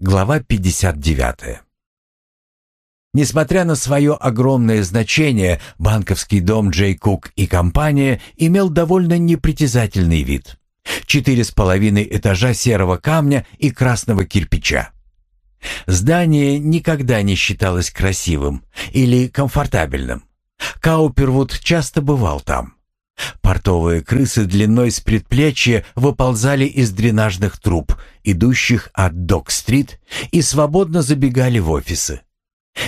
Глава 59. Несмотря на свое огромное значение, банковский дом Джей Кук и компания имел довольно непритязательный вид. Четыре с половиной этажа серого камня и красного кирпича. Здание никогда не считалось красивым или комфортабельным. Каупервуд часто бывал там. Портовые крысы длиной с предплечья выползали из дренажных труб, идущих от Док-стрит, и свободно забегали в офисы.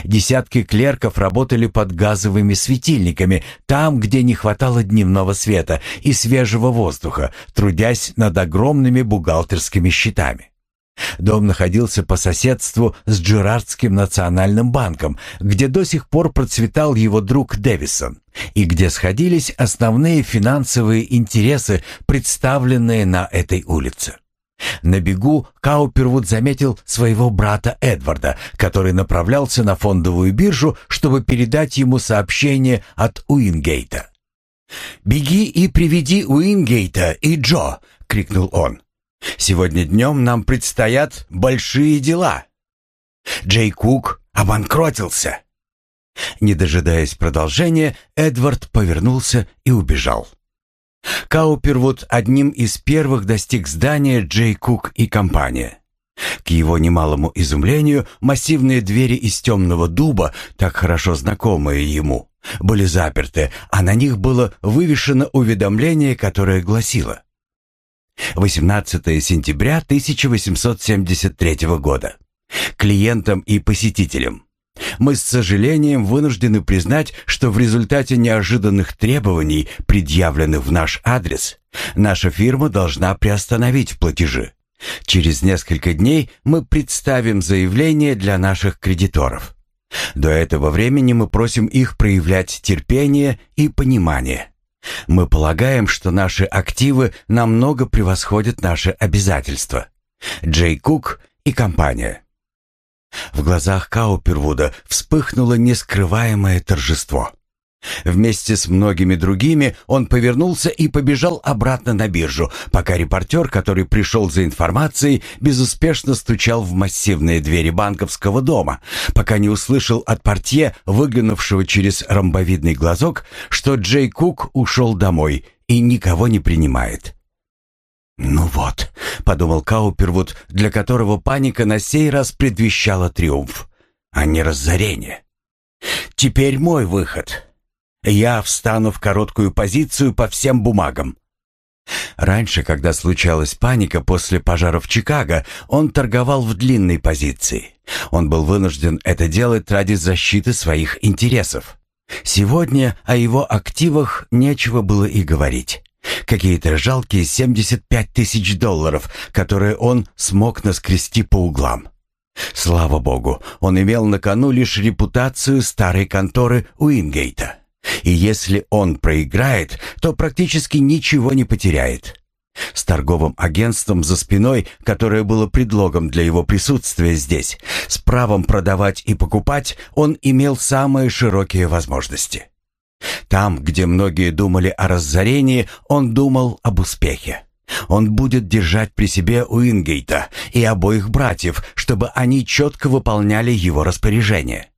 Десятки клерков работали под газовыми светильниками, там, где не хватало дневного света и свежего воздуха, трудясь над огромными бухгалтерскими счетами. Дом находился по соседству с Джерардским национальным банком, где до сих пор процветал его друг Дэвисон, и где сходились основные финансовые интересы, представленные на этой улице. На бегу Каупервуд заметил своего брата Эдварда, который направлялся на фондовую биржу, чтобы передать ему сообщение от Уингейта. «Беги и приведи Уингейта и Джо!» — крикнул он. Сегодня днем нам предстоят большие дела. Джей Кук обанкротился. Не дожидаясь продолжения, Эдвард повернулся и убежал. Каупервуд одним из первых достиг здания Джей Кук и компания. К его немалому изумлению, массивные двери из темного дуба, так хорошо знакомые ему, были заперты, а на них было вывешено уведомление, которое гласило 18 сентября 1873 года. Клиентам и посетителям. Мы с сожалением вынуждены признать, что в результате неожиданных требований, предъявленных в наш адрес, наша фирма должна приостановить платежи. Через несколько дней мы представим заявление для наших кредиторов. До этого времени мы просим их проявлять терпение и понимание. Мы полагаем, что наши активы намного превосходят наши обязательства. Джей Кук и компания. В глазах Каупервуда вспыхнуло нескрываемое торжество. Вместе с многими другими он повернулся и побежал обратно на биржу, пока репортер, который пришел за информацией, безуспешно стучал в массивные двери банковского дома, пока не услышал от портье, выглянувшего через ромбовидный глазок, что Джей Кук ушел домой и никого не принимает. «Ну вот», — подумал Каупервуд, для которого паника на сей раз предвещала триумф, а не разорение. «Теперь мой выход. Я встану в короткую позицию по всем бумагам. Раньше, когда случалась паника после пожара в Чикаго, он торговал в длинной позиции. Он был вынужден это делать ради защиты своих интересов. Сегодня о его активах нечего было и говорить. Какие-то жалкие 75 тысяч долларов, которые он смог наскрести по углам. Слава богу, он имел на кону лишь репутацию старой конторы Уингейта. И если он проиграет, то практически ничего не потеряет. С торговым агентством за спиной, которое было предлогом для его присутствия здесь, с правом продавать и покупать, он имел самые широкие возможности. Там, где многие думали о разорении, он думал об успехе. Он будет держать при себе Уингейта и обоих братьев, чтобы они четко выполняли его распоряжения.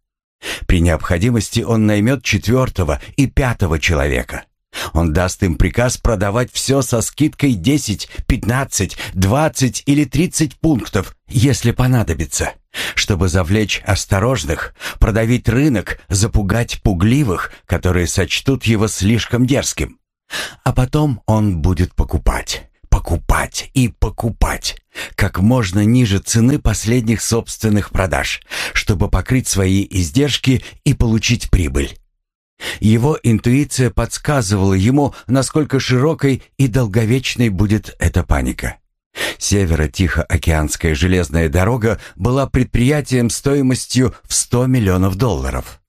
При необходимости он наймет четвертого и пятого человека. Он даст им приказ продавать все со скидкой 10, 15, 20 или 30 пунктов, если понадобится, чтобы завлечь осторожных, продавить рынок, запугать пугливых, которые сочтут его слишком дерзким. А потом он будет покупать покупать и покупать как можно ниже цены последних собственных продаж, чтобы покрыть свои издержки и получить прибыль. Его интуиция подсказывала ему, насколько широкой и долговечной будет эта паника. Северо-Тихоокеанская железная дорога была предприятием стоимостью в 100 миллионов долларов.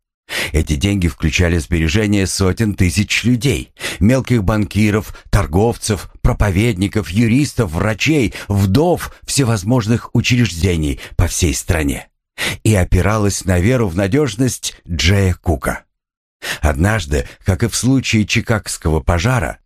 Эти деньги включали сбережения сотен тысяч людей, мелких банкиров, торговцев, проповедников, юристов, врачей, вдов всевозможных учреждений по всей стране и опиралась на веру в надежность Джея Кука. Однажды, как и в случае Чикагского пожара,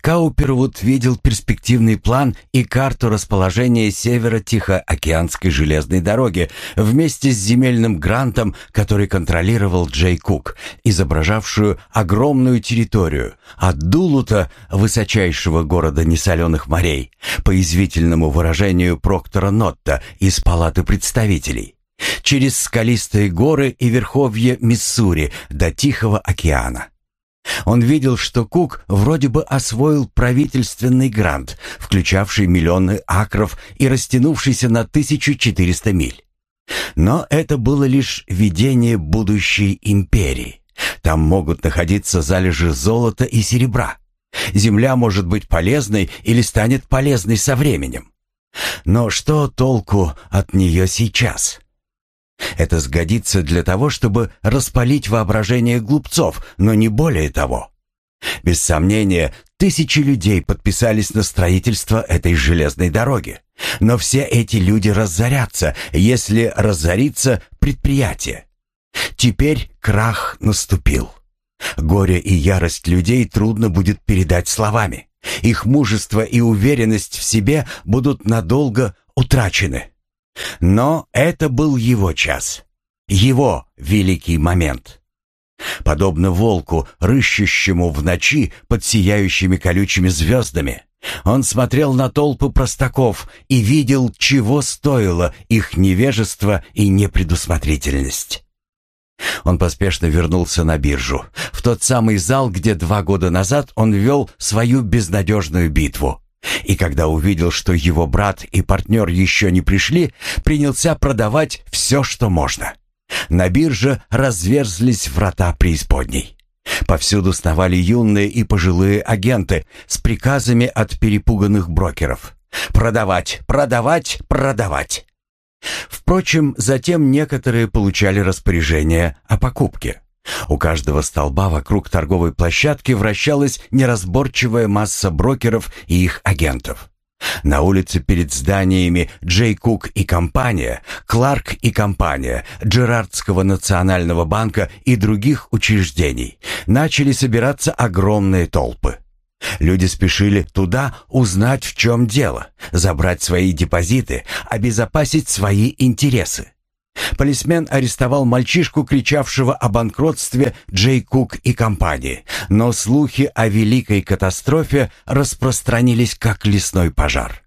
Каупервуд видел перспективный план и карту расположения северо-тихоокеанской железной дороги вместе с земельным грантом, который контролировал Джей Кук, изображавшую огромную территорию от Дулута, высочайшего города несоленых морей, по извительному выражению Проктора Нотта из Палаты представителей, через скалистые горы и верховье Миссури до Тихого океана. Он видел, что Кук вроде бы освоил правительственный грант, включавший миллионы акров и растянувшийся на 1400 миль. Но это было лишь видение будущей империи. Там могут находиться залежи золота и серебра. Земля может быть полезной или станет полезной со временем. Но что толку от нее сейчас? Это сгодится для того, чтобы распалить воображение глупцов, но не более того. Без сомнения, тысячи людей подписались на строительство этой железной дороги. Но все эти люди разорятся, если разорится предприятие. Теперь крах наступил. Горе и ярость людей трудно будет передать словами. Их мужество и уверенность в себе будут надолго утрачены. Но это был его час, его великий момент. Подобно волку, рыщущему в ночи под сияющими колючими звездами, он смотрел на толпы простаков и видел, чего стоило их невежество и непредусмотрительность. Он поспешно вернулся на биржу, в тот самый зал, где два года назад он вел свою безнадежную битву. И когда увидел, что его брат и партнер еще не пришли, принялся продавать все, что можно. На бирже разверзлись врата преисподней. Повсюду сновали юные и пожилые агенты с приказами от перепуганных брокеров. Продавать, продавать, продавать. Впрочем, затем некоторые получали распоряжение о покупке. У каждого столба вокруг торговой площадки вращалась неразборчивая масса брокеров и их агентов. На улице перед зданиями Джей Кук и компания, Кларк и компания, Джерардского национального банка и других учреждений начали собираться огромные толпы. Люди спешили туда узнать, в чем дело, забрать свои депозиты, обезопасить свои интересы. Полисмен арестовал мальчишку, кричавшего о банкротстве Джей Кук и компании, но слухи о великой катастрофе распространились как лесной пожар.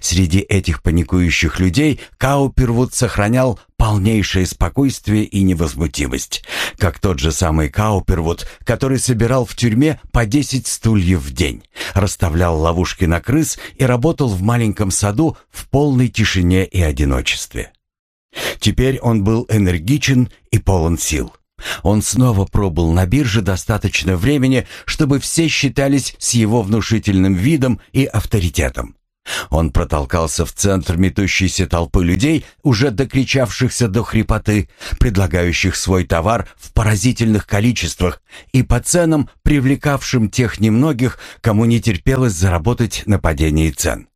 Среди этих паникующих людей Каупервуд сохранял полнейшее спокойствие и невозмутимость, как тот же самый Каупервуд, который собирал в тюрьме по 10 стульев в день, расставлял ловушки на крыс и работал в маленьком саду в полной тишине и одиночестве. Теперь он был энергичен и полон сил. Он снова пробыл на бирже достаточно времени, чтобы все считались с его внушительным видом и авторитетом. Он протолкался в центр метущейся толпы людей, уже докричавшихся до хрипоты, предлагающих свой товар в поразительных количествах и по ценам, привлекавшим тех немногих, кому не терпелось заработать на падении цен.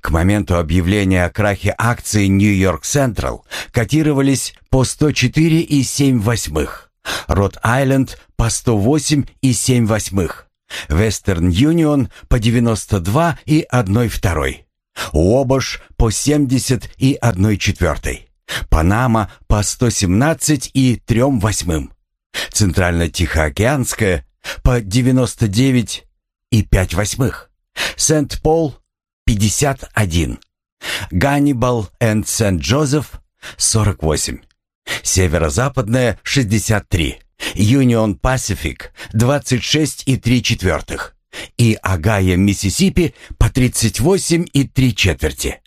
К моменту объявления о крахе акций Нью-Йорк Централ котировались по 104,7 восьмых, Рот-Айленд по 108,7 восьмых, Вестерн Юнион по 92 и 1 второй, Уобош по 70 и 1 четвертой, Панама по 117 и 3 восьмым, Центрально-Тихоокеанская по 99 и 5 восьмых, Сент-Пол 51. Ганнибал энд Сент-Джозеф 48. Северо-западная 63. Юнион Пасифик 26 и 3 четвертых. И Агая, Миссисипи по 38 и 3 четверти.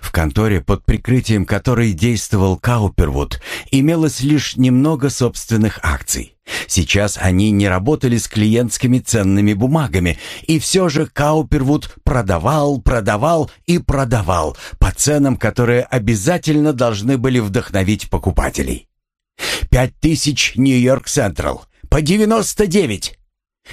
В конторе, под прикрытием которой действовал Каупервуд, имелось лишь немного собственных акций. Сейчас они не работали с клиентскими ценными бумагами, и все же Каупервуд продавал, продавал и продавал по ценам, которые обязательно должны были вдохновить покупателей. «Пять тысяч Нью-Йорк Централ по девяносто девять,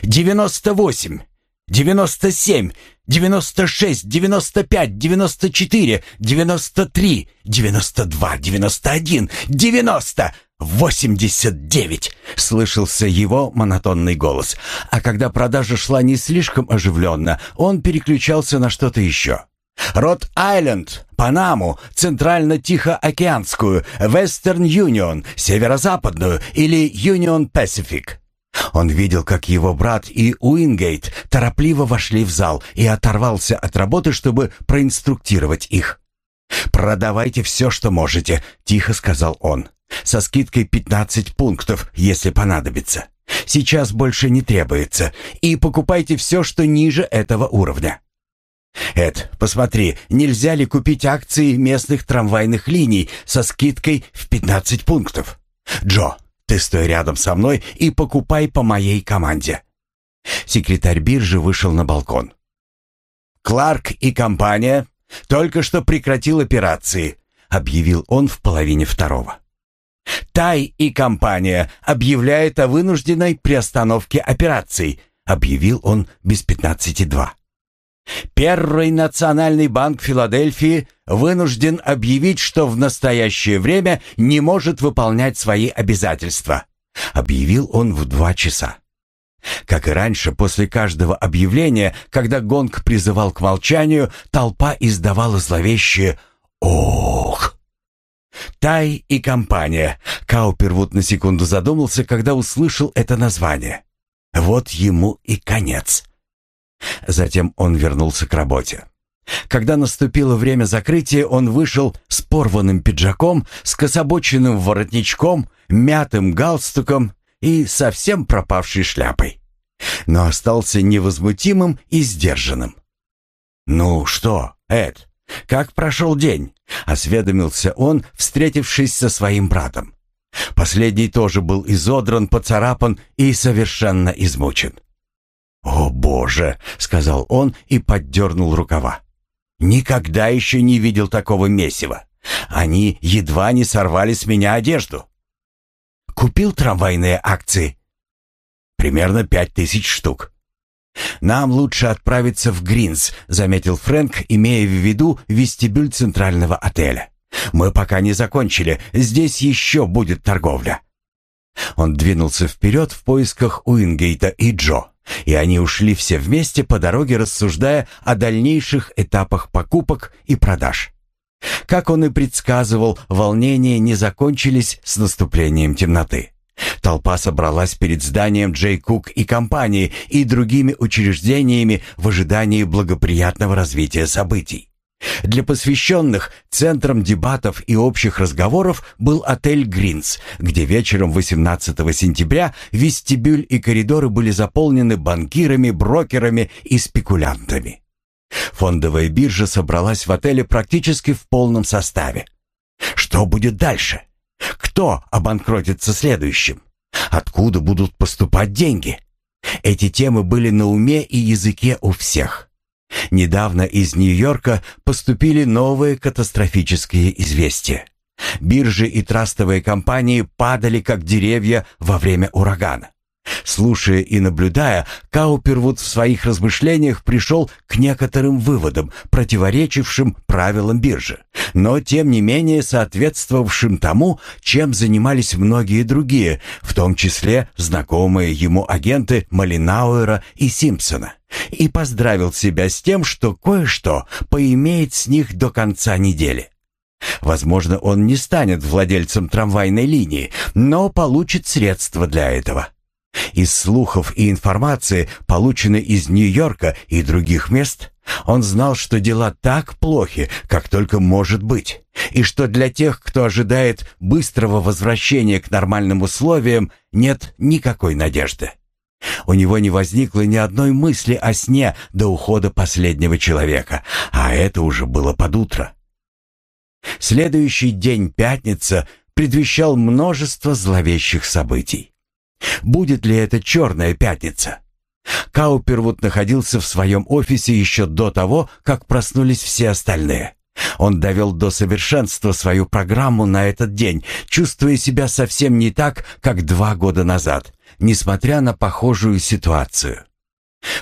девяносто восемь, девяносто семь, девяносто шесть, девяносто пять, девяносто четыре, девяносто три, девяносто два, девяносто один, девяносто. «Восемьдесят девять!» — слышался его монотонный голос. А когда продажа шла не слишком оживленно, он переключался на что-то еще. Рот-Айленд, Панаму, Центрально-Тихоокеанскую, Вестерн Юнион, Северо-Западную или Юнион Пасифик. Он видел, как его брат и Уингейт торопливо вошли в зал и оторвался от работы, чтобы проинструктировать их. «Продавайте все, что можете», — тихо сказал он со скидкой 15 пунктов, если понадобится. Сейчас больше не требуется, и покупайте все, что ниже этого уровня. Эд, посмотри, нельзя ли купить акции местных трамвайных линий со скидкой в 15 пунктов? Джо, ты стой рядом со мной и покупай по моей команде. Секретарь биржи вышел на балкон. Кларк и компания только что прекратил операции, объявил он в половине второго. Тай и компания объявляют о вынужденной приостановке операций, объявил он без пятнадцати два. Первый национальный банк Филадельфии вынужден объявить, что в настоящее время не может выполнять свои обязательства, объявил он в два часа. Как и раньше, после каждого объявления, когда гонг призывал к молчанию, толпа издавала зловещее «Ох!». Тай и компания. Каупервуд на секунду задумался, когда услышал это название. Вот ему и конец. Затем он вернулся к работе. Когда наступило время закрытия, он вышел с порванным пиджаком, с кособоченным воротничком, мятым галстуком и совсем пропавшей шляпой. Но остался невозмутимым и сдержанным. «Ну что, Эд, как прошел день?» — осведомился он, встретившись со своим братом. Последний тоже был изодран, поцарапан и совершенно измучен. «О, Боже!» — сказал он и поддернул рукава. «Никогда еще не видел такого месива. Они едва не сорвали с меня одежду». «Купил трамвайные акции?» «Примерно пять тысяч штук». «Нам лучше отправиться в Гринс», — заметил Фрэнк, имея в виду вестибюль центрального отеля. «Мы пока не закончили. Здесь еще будет торговля». Он двинулся вперед в поисках Уингейта и Джо, и они ушли все вместе по дороге, рассуждая о дальнейших этапах покупок и продаж. Как он и предсказывал, волнения не закончились с наступлением темноты. Толпа собралась перед зданием Джей Кук и компании и другими учреждениями в ожидании благоприятного развития событий. Для посвященных центром дебатов и общих разговоров был отель «Гринс», где вечером 18 сентября вестибюль и коридоры были заполнены банкирами, брокерами и спекулянтами. Фондовая биржа собралась в отеле практически в полном составе. Что будет дальше? Кто обанкротится следующим? Откуда будут поступать деньги? Эти темы были на уме и языке у всех. Недавно из Нью-Йорка поступили новые катастрофические известия. Биржи и трастовые компании падали как деревья во время урагана. Слушая и наблюдая, Каупервуд в своих размышлениях пришел к некоторым выводам, противоречившим правилам биржи, но тем не менее соответствовавшим тому, чем занимались многие другие, в том числе знакомые ему агенты Малинауэра и Симпсона, и поздравил себя с тем, что кое-что поимеет с них до конца недели. Возможно, он не станет владельцем трамвайной линии, но получит средства для этого. Из слухов и информации, полученной из Нью-Йорка и других мест, он знал, что дела так плохи, как только может быть, и что для тех, кто ожидает быстрого возвращения к нормальным условиям, нет никакой надежды. У него не возникло ни одной мысли о сне до ухода последнего человека, а это уже было под утро. Следующий день, пятница, предвещал множество зловещих событий. Будет ли это черная пятница? Каупервуд находился в своем офисе еще до того, как проснулись все остальные. Он довел до совершенства свою программу на этот день, чувствуя себя совсем не так, как два года назад, несмотря на похожую ситуацию.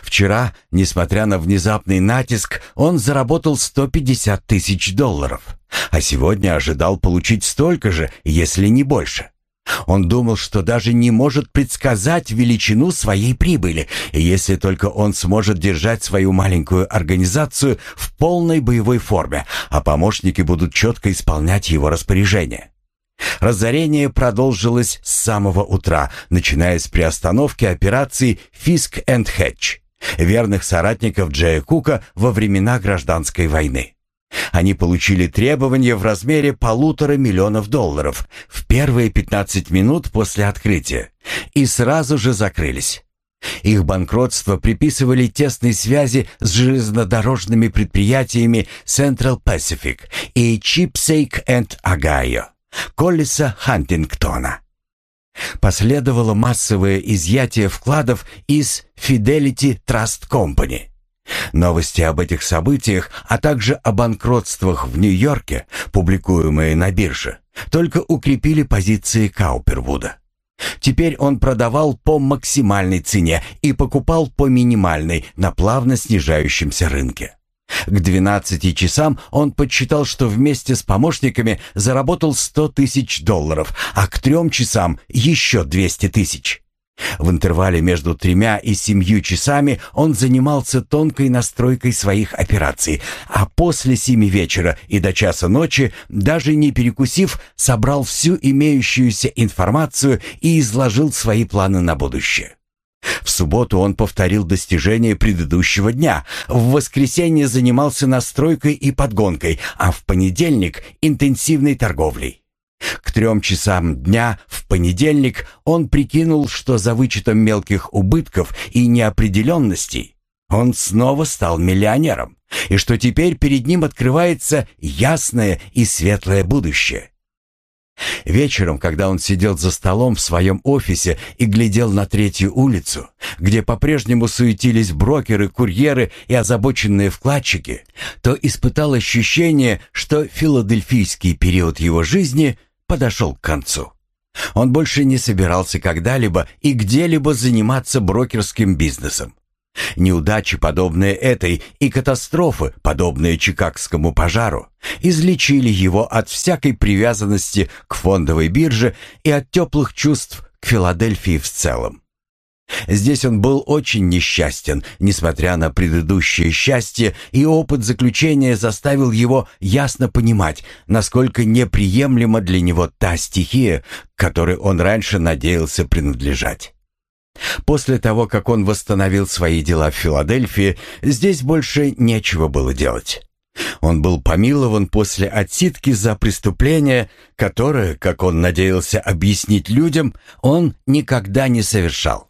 Вчера, несмотря на внезапный натиск, он заработал 150 тысяч долларов, а сегодня ожидал получить столько же, если не больше. Он думал, что даже не может предсказать величину своей прибыли, если только он сможет держать свою маленькую организацию в полной боевой форме, а помощники будут четко исполнять его распоряжения. Разорение продолжилось с самого утра, начиная с приостановки операции «Фиск энд Хэтч», верных соратников Джея Кука во времена гражданской войны. Они получили требования в размере полутора миллионов долларов в первые 15 минут после открытия и сразу же закрылись. Их банкротство приписывали тесной связи с железнодорожными предприятиями Central Pacific и Cheapsake and Agayo, Коллиса Хантингтона. Последовало массовое изъятие вкладов из Fidelity Trust Company. Новости об этих событиях, а также о банкротствах в Нью-Йорке, публикуемые на бирже, только укрепили позиции Каупервуда. Теперь он продавал по максимальной цене и покупал по минимальной на плавно снижающемся рынке. К 12 часам он подсчитал, что вместе с помощниками заработал 100 тысяч долларов, а к трем часам еще 200 тысяч. В интервале между тремя и семью часами он занимался тонкой настройкой своих операций, а после семи вечера и до часа ночи, даже не перекусив, собрал всю имеющуюся информацию и изложил свои планы на будущее. В субботу он повторил достижения предыдущего дня, в воскресенье занимался настройкой и подгонкой, а в понедельник — интенсивной торговлей. К трем часам дня в понедельник он прикинул, что за вычетом мелких убытков и неопределенностей он снова стал миллионером, и что теперь перед ним открывается ясное и светлое будущее. Вечером, когда он сидел за столом в своем офисе и глядел на третью улицу, где по-прежнему суетились брокеры, курьеры и озабоченные вкладчики, то испытал ощущение, что филадельфийский период его жизни – подошел к концу. Он больше не собирался когда-либо и где-либо заниматься брокерским бизнесом. Неудачи, подобные этой, и катастрофы, подобные Чикагскому пожару, излечили его от всякой привязанности к фондовой бирже и от теплых чувств к Филадельфии в целом. Здесь он был очень несчастен, несмотря на предыдущее счастье, и опыт заключения заставил его ясно понимать, насколько неприемлема для него та стихия, которой он раньше надеялся принадлежать. После того, как он восстановил свои дела в Филадельфии, здесь больше нечего было делать. Он был помилован после отсидки за преступление, которое, как он надеялся объяснить людям, он никогда не совершал.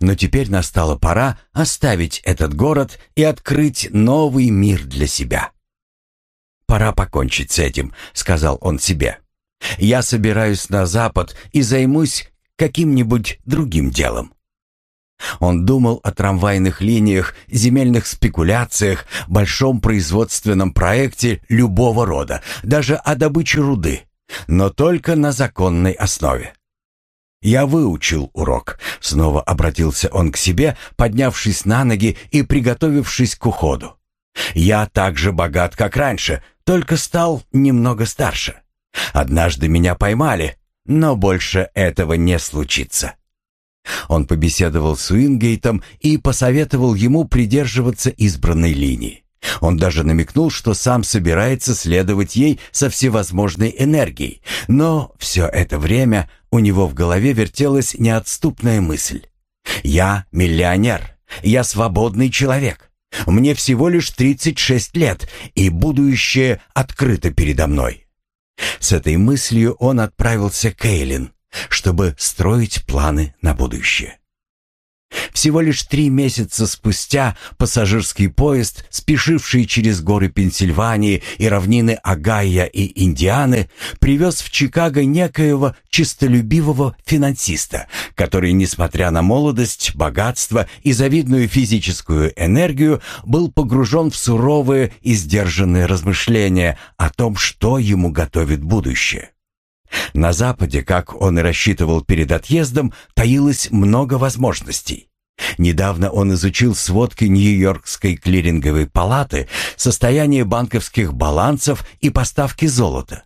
Но теперь настала пора оставить этот город и открыть новый мир для себя. «Пора покончить с этим», — сказал он себе. «Я собираюсь на запад и займусь каким-нибудь другим делом». Он думал о трамвайных линиях, земельных спекуляциях, большом производственном проекте любого рода, даже о добыче руды, но только на законной основе. «Я выучил урок», — снова обратился он к себе, поднявшись на ноги и приготовившись к уходу. «Я так же богат, как раньше, только стал немного старше. Однажды меня поймали, но больше этого не случится». Он побеседовал с Уингейтом и посоветовал ему придерживаться избранной линии. Он даже намекнул, что сам собирается следовать ей со всевозможной энергией, но все это время у него в голове вертелась неотступная мысль. «Я миллионер, я свободный человек, мне всего лишь 36 лет, и будущее открыто передо мной». С этой мыслью он отправился к Эйлин, чтобы строить планы на будущее. Всего лишь три месяца спустя пассажирский поезд, спешивший через горы Пенсильвании и равнины Огайо и Индианы, привез в Чикаго некоего чистолюбивого финансиста, который, несмотря на молодость, богатство и завидную физическую энергию, был погружен в суровые и сдержанные размышления о том, что ему готовит будущее. На Западе, как он и рассчитывал перед отъездом, таилось много возможностей. Недавно он изучил сводки Нью-Йоркской клиринговой палаты, состояние банковских балансов и поставки золота.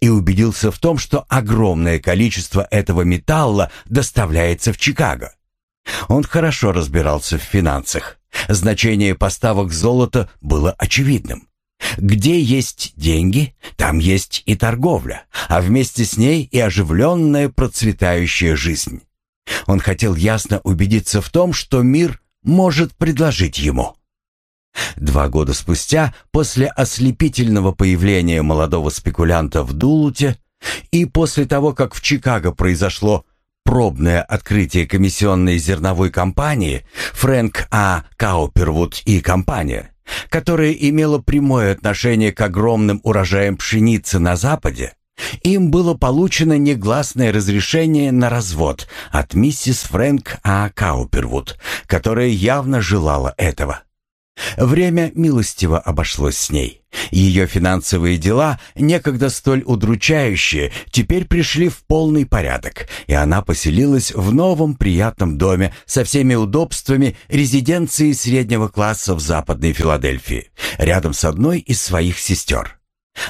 и убедился в том, что огромное количество этого металла доставляется в Чикаго. Он хорошо разбирался в финансах. Значение поставок золота было очевидным. Где есть деньги, там есть и торговля, а вместе с ней и оживленная процветающая жизнь. Он хотел ясно убедиться в том, что мир может предложить ему. Два года спустя, после ослепительного появления молодого спекулянта в Дулуте и после того, как в Чикаго произошло пробное открытие комиссионной зерновой компании Фрэнк А. Каупервуд и компания, которая имела прямое отношение к огромным урожаям пшеницы на Западе, им было получено негласное разрешение на развод от миссис Фрэнк А. Каупервуд, которая явно желала этого. Время милостиво обошлось с ней. Ее финансовые дела, некогда столь удручающие, теперь пришли в полный порядок, и она поселилась в новом приятном доме со всеми удобствами резиденции среднего класса в Западной Филадельфии, рядом с одной из своих сестер.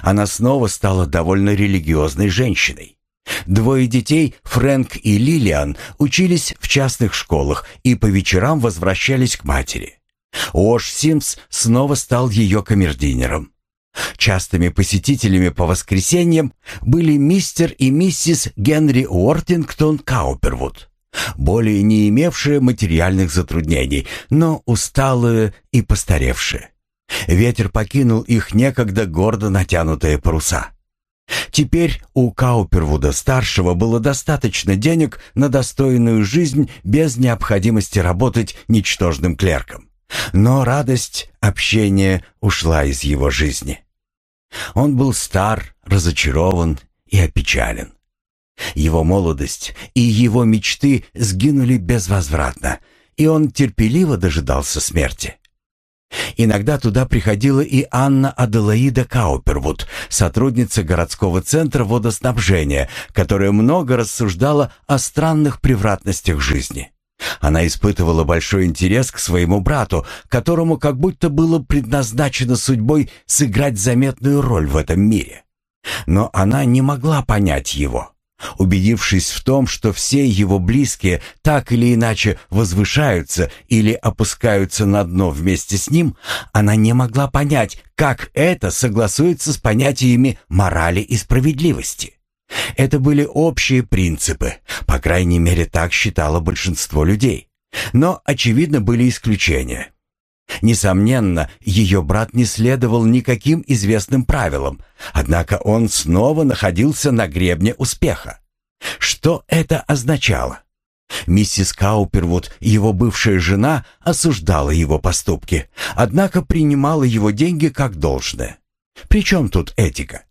Она снова стала довольно религиозной женщиной. Двое детей, Фрэнк и Лилиан, учились в частных школах и по вечерам возвращались к матери. Уош Симс снова стал ее камердинером. Частыми посетителями по воскресеньям были мистер и миссис Генри Уортингтон Каупервуд, более не имевшие материальных затруднений, но усталые и постаревшие. Ветер покинул их некогда гордо натянутые паруса. Теперь у Каупервуда-старшего было достаточно денег на достойную жизнь без необходимости работать ничтожным клерком. Но радость общения ушла из его жизни. Он был стар, разочарован и опечален. Его молодость и его мечты сгинули безвозвратно, и он терпеливо дожидался смерти. Иногда туда приходила и Анна Аделаида Каупервуд, сотрудница городского центра водоснабжения, которая много рассуждала о странных превратностях жизни. Она испытывала большой интерес к своему брату, которому как будто было предназначено судьбой сыграть заметную роль в этом мире. Но она не могла понять его. Убедившись в том, что все его близкие так или иначе возвышаются или опускаются на дно вместе с ним, она не могла понять, как это согласуется с понятиями морали и справедливости. Это были общие принципы, по крайней мере так считало большинство людей. Но, очевидно, были исключения. Несомненно, ее брат не следовал никаким известным правилам, однако он снова находился на гребне успеха. Что это означало? Миссис Каупервуд, его бывшая жена, осуждала его поступки, однако принимала его деньги как должное. При чем тут этика?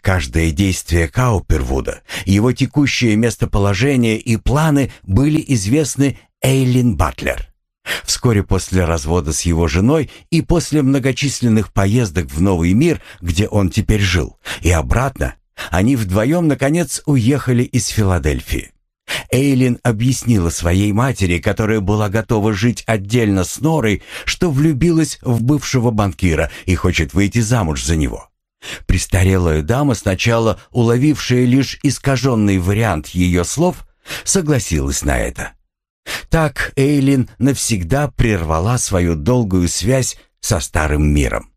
Каждое действие Каупервуда, его текущее местоположение и планы были известны Эйлин Батлер. Вскоре после развода с его женой и после многочисленных поездок в Новый мир, где он теперь жил, и обратно, они вдвоем, наконец, уехали из Филадельфии. Эйлин объяснила своей матери, которая была готова жить отдельно с Норой, что влюбилась в бывшего банкира и хочет выйти замуж за него. Престарелая дама, сначала уловившая лишь искаженный вариант ее слов, согласилась на это. Так Эйлин навсегда прервала свою долгую связь со старым миром.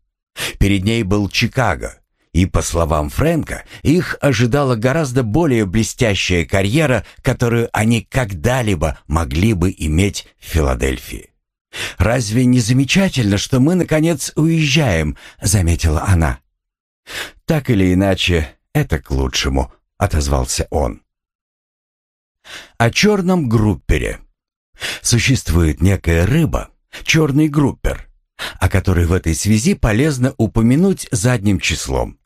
Перед ней был Чикаго, и, по словам Фрэнка, их ожидала гораздо более блестящая карьера, которую они когда-либо могли бы иметь в Филадельфии. «Разве не замечательно, что мы, наконец, уезжаем?» — заметила она. «Так или иначе, это к лучшему», — отозвался он. О черном группере. Существует некая рыба, черный группер, о которой в этой связи полезно упомянуть задним числом,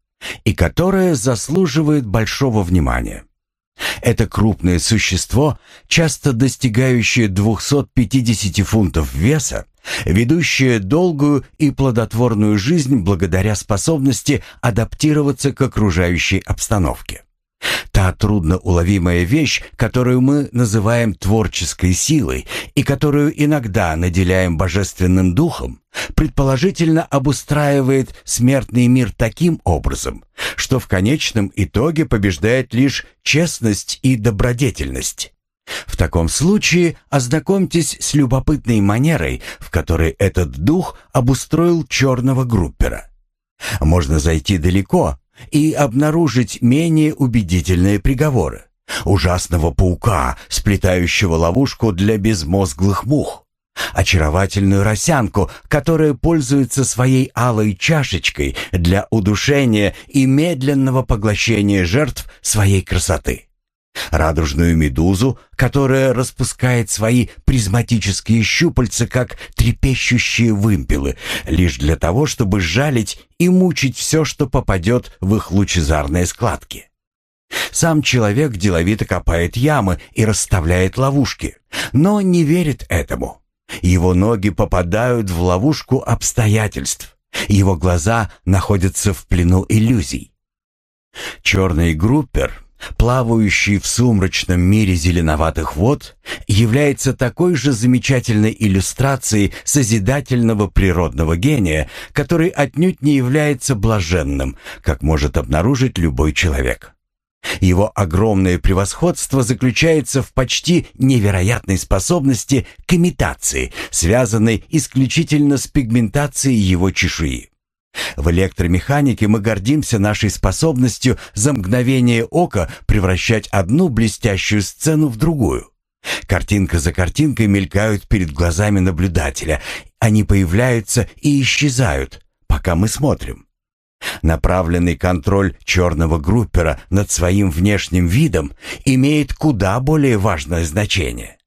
и которая заслуживает большого внимания. Это крупное существо, часто достигающее 250 фунтов веса, ведущее долгую и плодотворную жизнь благодаря способности адаптироваться к окружающей обстановке. Та трудноуловимая вещь, которую мы называем творческой силой и которую иногда наделяем божественным духом, предположительно обустраивает смертный мир таким образом, что в конечном итоге побеждает лишь честность и добродетельность. В таком случае ознакомьтесь с любопытной манерой, в которой этот дух обустроил черного группера. Можно зайти далеко и обнаружить менее убедительные приговоры. Ужасного паука, сплетающего ловушку для безмозглых мух. Очаровательную росянку, которая пользуется своей алой чашечкой для удушения и медленного поглощения жертв своей красоты радужную медузу, которая распускает свои призматические щупальца, как трепещущие вымпелы, лишь для того, чтобы жалить и мучить все, что попадет в их лучезарные складки. Сам человек деловито копает ямы и расставляет ловушки, но не верит этому. Его ноги попадают в ловушку обстоятельств. Его глаза находятся в плену иллюзий. Черный группер плавающий в сумрачном мире зеленоватых вод, является такой же замечательной иллюстрацией созидательного природного гения, который отнюдь не является блаженным, как может обнаружить любой человек. Его огромное превосходство заключается в почти невероятной способности к имитации, связанной исключительно с пигментацией его чешуи. В электромеханике мы гордимся нашей способностью за мгновение ока превращать одну блестящую сцену в другую. Картинка за картинкой мелькают перед глазами наблюдателя. Они появляются и исчезают, пока мы смотрим. Направленный контроль черного группера над своим внешним видом имеет куда более важное значение.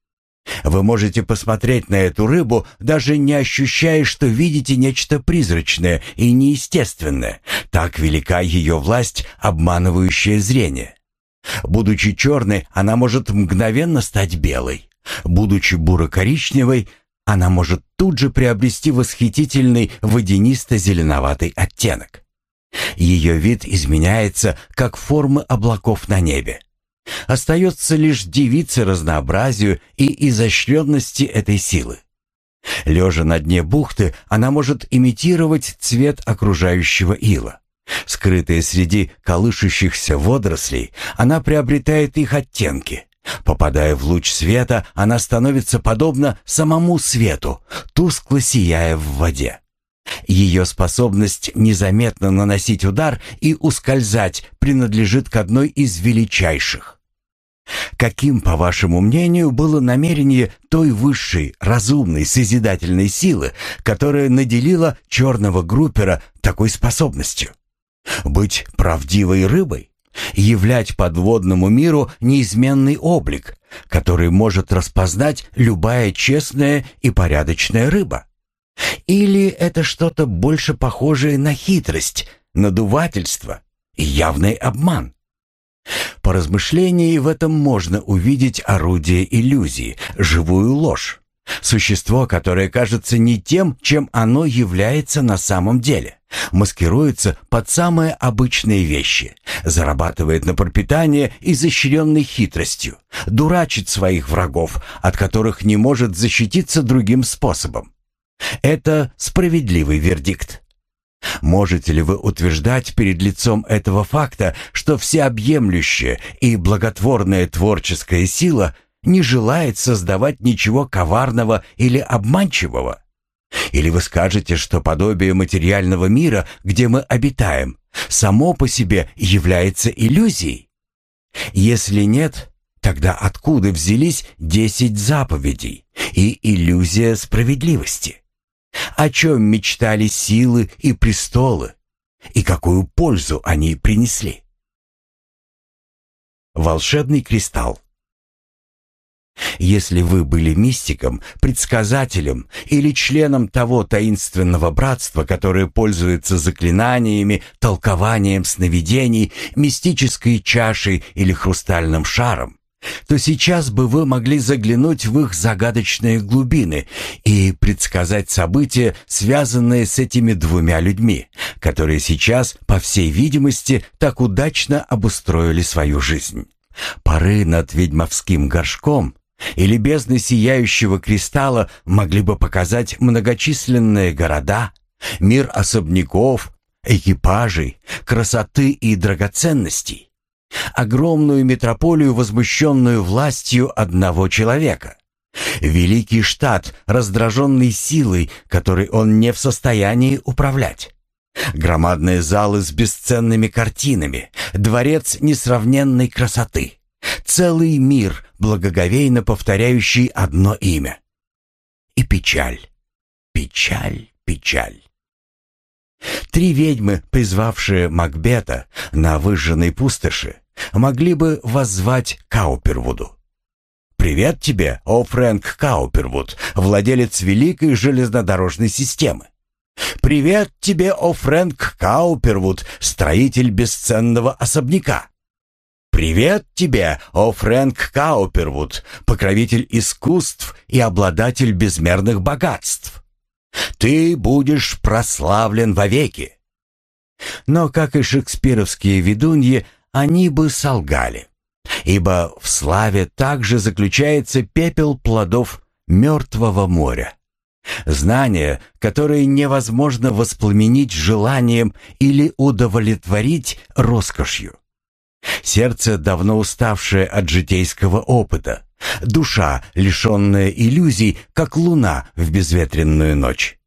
Вы можете посмотреть на эту рыбу, даже не ощущая, что видите нечто призрачное и неестественное. Так велика ее власть, обманывающая зрение. Будучи черной, она может мгновенно стать белой. Будучи буро-коричневой, она может тут же приобрести восхитительный водянисто-зеленоватый оттенок. Ее вид изменяется, как формы облаков на небе. Остается лишь дивиться разнообразию и изощренности этой силы. Лежа на дне бухты, она может имитировать цвет окружающего ила. Скрытая среди колышущихся водорослей, она приобретает их оттенки. Попадая в луч света, она становится подобна самому свету, тускло сияя в воде. Ее способность незаметно наносить удар и ускользать принадлежит к одной из величайших. Каким, по вашему мнению, было намерение той высшей, разумной, созидательной силы, которая наделила черного группера такой способностью? Быть правдивой рыбой? Являть подводному миру неизменный облик, который может распознать любая честная и порядочная рыба? Или это что-то больше похожее на хитрость, надувательство и явный обман? По размышлении в этом можно увидеть орудие иллюзии, живую ложь. Существо, которое кажется не тем, чем оно является на самом деле. Маскируется под самые обычные вещи, зарабатывает на пропитание изощренной хитростью, дурачит своих врагов, от которых не может защититься другим способом. Это справедливый вердикт. Можете ли вы утверждать перед лицом этого факта, что всеобъемлющая и благотворная творческая сила не желает создавать ничего коварного или обманчивого? Или вы скажете, что подобие материального мира, где мы обитаем, само по себе является иллюзией? Если нет, тогда откуда взялись десять заповедей и иллюзия справедливости? О чем мечтали силы и престолы, и какую пользу они принесли? Волшебный кристалл если вы были мистиком, предсказателем или членом того таинственного братства, которое пользуется заклинаниями, толкованием сновидений, мистической чашей или хрустальным шаром, то сейчас бы вы могли заглянуть в их загадочные глубины и предсказать события, связанные с этими двумя людьми, которые сейчас, по всей видимости, так удачно обустроили свою жизнь. Поры над ведьмовским горшком или бездны сияющего кристалла могли бы показать многочисленные города, мир особняков, экипажей, красоты и драгоценностей. Огромную метрополию, возмущенную властью одного человека. Великий штат, раздраженный силой, которой он не в состоянии управлять. Громадные залы с бесценными картинами, дворец несравненной красоты. Целый мир, благоговейно повторяющий одно имя. И печаль, печаль, печаль. Три ведьмы, призвавшие Макбета на выжженной пустоши, могли бы воззвать Каупервуду. «Привет тебе, о Фрэнк Каупервуд, владелец великой железнодорожной системы. Привет тебе, о Фрэнк Каупервуд, строитель бесценного особняка. Привет тебе, о Фрэнк Каупервуд, покровитель искусств и обладатель безмерных богатств. Ты будешь прославлен вовеки. Но, как и шекспировские ведуньи, они бы солгали. Ибо в славе также заключается пепел плодов мертвого моря. Знание, которое невозможно воспламенить желанием или удовлетворить роскошью. Сердце, давно уставшее от житейского опыта. Душа, лишенная иллюзий, как луна в безветренную ночь.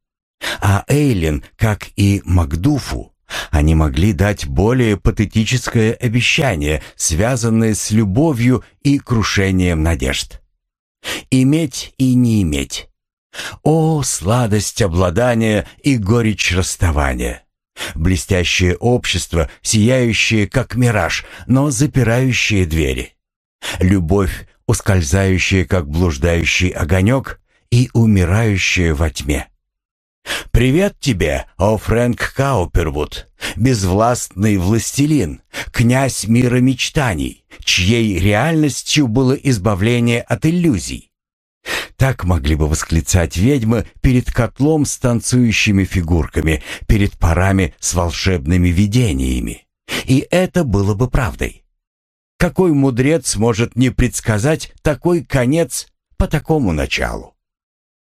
А Эйлин, как и Макдуфу, они могли дать более патетическое обещание, связанное с любовью и крушением надежд. Иметь и не иметь. О, сладость обладания и горечь расставания! Блестящее общество, сияющее как мираж, но запирающее двери. Любовь, ускользающая как блуждающий огонек и умирающая во тьме. «Привет тебе, о Фрэнк Каупервуд, безвластный властелин, князь мира мечтаний, чьей реальностью было избавление от иллюзий». Так могли бы восклицать ведьмы перед котлом с танцующими фигурками, перед парами с волшебными видениями. И это было бы правдой. Какой мудрец может не предсказать такой конец по такому началу?